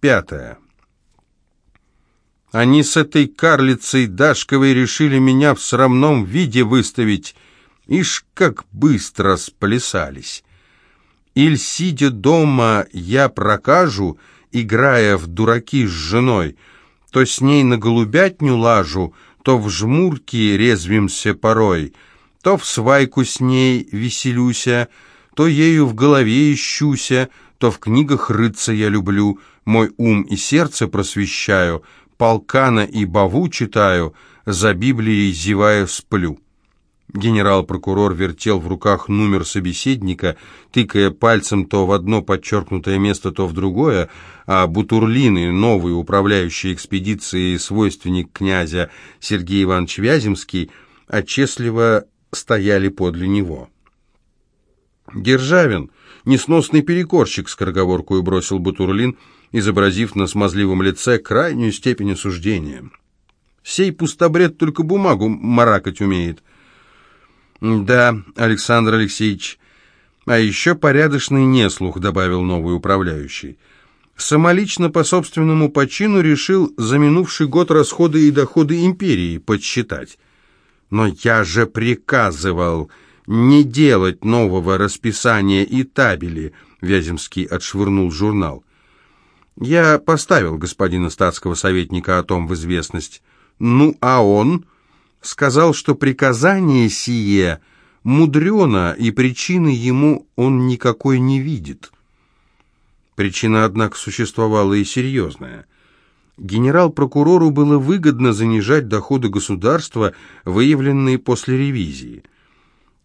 Пятое. Они с этой карлицей Дашковой решили меня в срамном виде выставить. Ишь, как быстро сплясались. Иль, сидя дома, я прокажу, играя в дураки с женой, то с ней на голубятню лажу, то в жмурки резвимся порой, то в свайку с ней веселюся, то ею в голове ищуся, то в книгах рыться я люблю, мой ум и сердце просвещаю, полкана и баву читаю, за Библией зевая сплю». Генерал-прокурор вертел в руках номер собеседника, тыкая пальцем то в одно подчеркнутое место, то в другое, а Бутурлины, новый управляющий экспедицией свойственник князя Сергей Иванович Вяземский, отчетливо стояли подле него. «Державин, несносный перекорщик», — скороговоркую бросил Бутурлин, изобразив на смазливом лице крайнюю степень осуждения. «Сей пустобред только бумагу маракать умеет». «Да, Александр Алексеевич, а еще порядочный неслух», — добавил новый управляющий. «Самолично по собственному почину решил за минувший год расходы и доходы империи подсчитать. Но я же приказывал не делать нового расписания и табели», — Вяземский отшвырнул журнал. «Я поставил господина статского советника о том в известность. Ну, а он...» сказал, что приказание сие мудрено, и причины ему он никакой не видит. Причина, однако, существовала и серьезная. Генерал-прокурору было выгодно занижать доходы государства, выявленные после ревизии.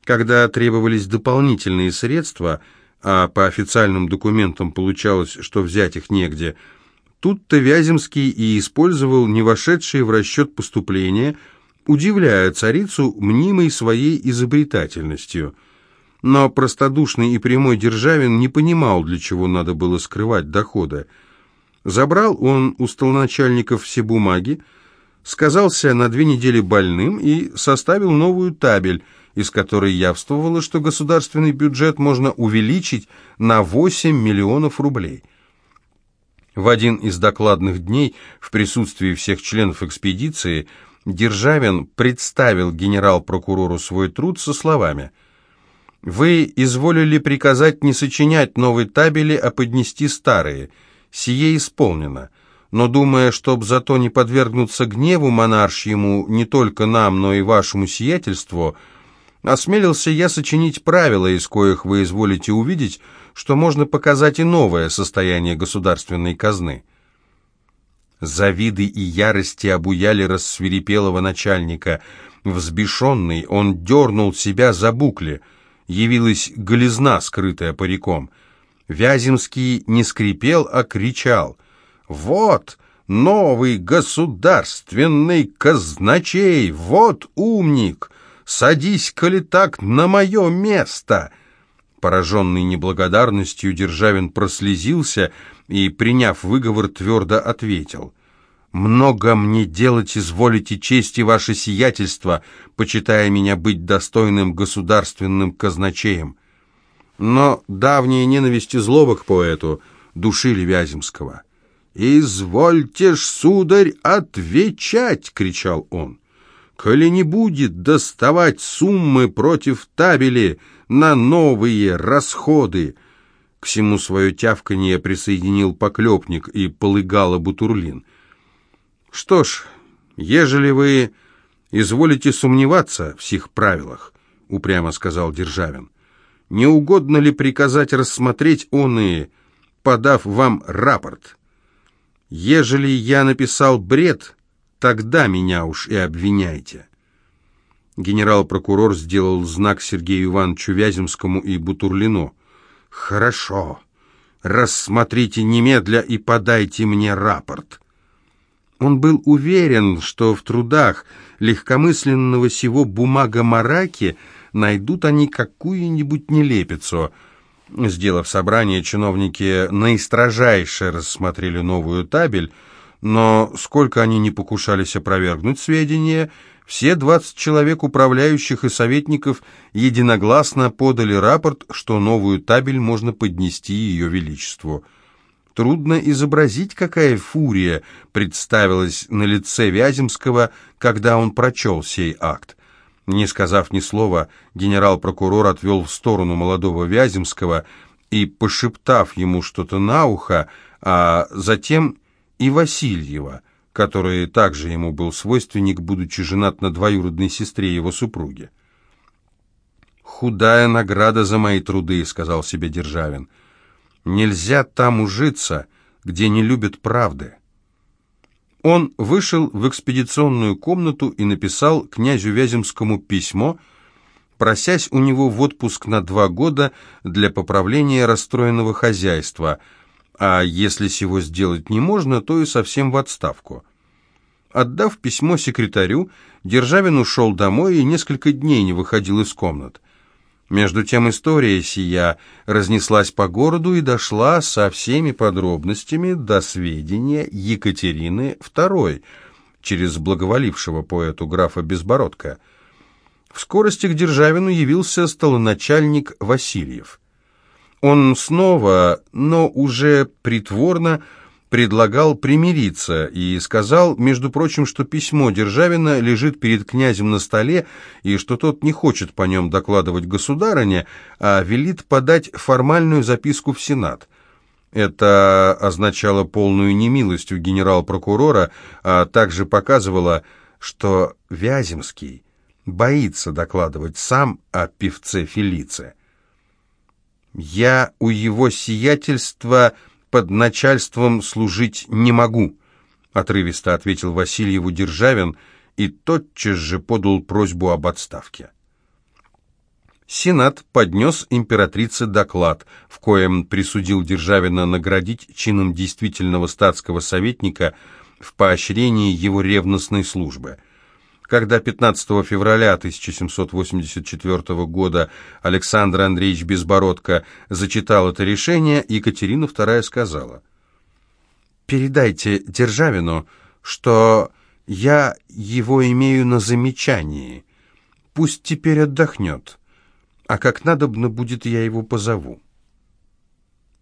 Когда требовались дополнительные средства, а по официальным документам получалось, что взять их негде, тут-то Вяземский и использовал не вошедшие в расчет поступления – удивляя царицу мнимой своей изобретательностью. Но простодушный и прямой Державин не понимал, для чего надо было скрывать доходы. Забрал он у столоначальников все бумаги, сказался на две недели больным и составил новую табель, из которой явствовало, что государственный бюджет можно увеличить на 8 миллионов рублей. В один из докладных дней в присутствии всех членов экспедиции – Державин представил генерал-прокурору свой труд со словами «Вы изволили приказать не сочинять новые табели, а поднести старые. Сие исполнено. Но, думая, чтоб зато не подвергнуться гневу монаршьему не только нам, но и вашему сиятельству, осмелился я сочинить правила, из коих вы изволите увидеть, что можно показать и новое состояние государственной казны». Завиды и ярости обуяли рассверепелого начальника. Взбешенный, он дернул себя за букли. Явилась голизна, скрытая париком. Вяземский не скрипел, а кричал. «Вот новый государственный казначей! Вот умник! Садись, коли так, на мое место!» Пораженный неблагодарностью, Державин прослезился и, приняв выговор, твердо ответил. «Много мне делать изволите чести ваше сиятельство, почитая меня быть достойным государственным казначеем». Но давняя ненависть и злоба к поэту душили Вяземского. «Извольте ж, сударь, отвечать!» — кричал он. «Коли не будет доставать суммы против табели, на новые расходы. К всему свое тявканье присоединил поклепник и полыгала Бутурлин. Что ж, ежели вы изволите сомневаться в сих правилах, упрямо сказал Державин, не угодно ли приказать рассмотреть он и, подав вам рапорт? Ежели я написал бред, тогда меня уж и обвиняйте. Генерал-прокурор сделал знак Сергею Ивановичу Вяземскому и Бутурлину. «Хорошо. Рассмотрите немедля и подайте мне рапорт». Он был уверен, что в трудах легкомысленного сего бумага Мараки найдут они какую-нибудь нелепицу. Сделав собрание, чиновники наистрожайше рассмотрели новую табель, но сколько они не покушались опровергнуть сведения, все 20 человек управляющих и советников единогласно подали рапорт, что новую табель можно поднести ее величеству. Трудно изобразить, какая фурия представилась на лице Вяземского, когда он прочел сей акт. Не сказав ни слова, генерал-прокурор отвел в сторону молодого Вяземского и, пошептав ему что-то на ухо, а затем и Васильева, который также ему был свойственник, будучи женат на двоюродной сестре его супруги. «Худая награда за мои труды», — сказал себе Державин. «Нельзя там ужиться, где не любят правды». Он вышел в экспедиционную комнату и написал князю Вяземскому письмо, просясь у него в отпуск на два года для поправления расстроенного хозяйства, а если сего сделать не можно, то и совсем в отставку. Отдав письмо секретарю, Державин ушел домой и несколько дней не выходил из комнат. Между тем история сия разнеслась по городу и дошла со всеми подробностями до сведения Екатерины II через благоволившего поэту графа Безбородка. В скорости к Державину явился столоначальник Васильев. Он снова, но уже притворно, предлагал примириться и сказал, между прочим, что письмо Державина лежит перед князем на столе и что тот не хочет по нем докладывать государыне, а велит подать формальную записку в Сенат. Это означало полную немилость у генерал-прокурора, а также показывало, что Вяземский боится докладывать сам о певце Фелице. «Я у его сиятельства...» под начальством служить не могу», — отрывисто ответил Васильеву Державин и тотчас же подал просьбу об отставке. Сенат поднес императрице доклад, в коем присудил Державина наградить чином действительного статского советника в поощрении его ревностной службы — когда 15 февраля 1784 года Александр Андреевич Безбородко зачитал это решение, Екатерина II сказала, «Передайте Державину, что я его имею на замечании. Пусть теперь отдохнет, а как надобно будет, я его позову».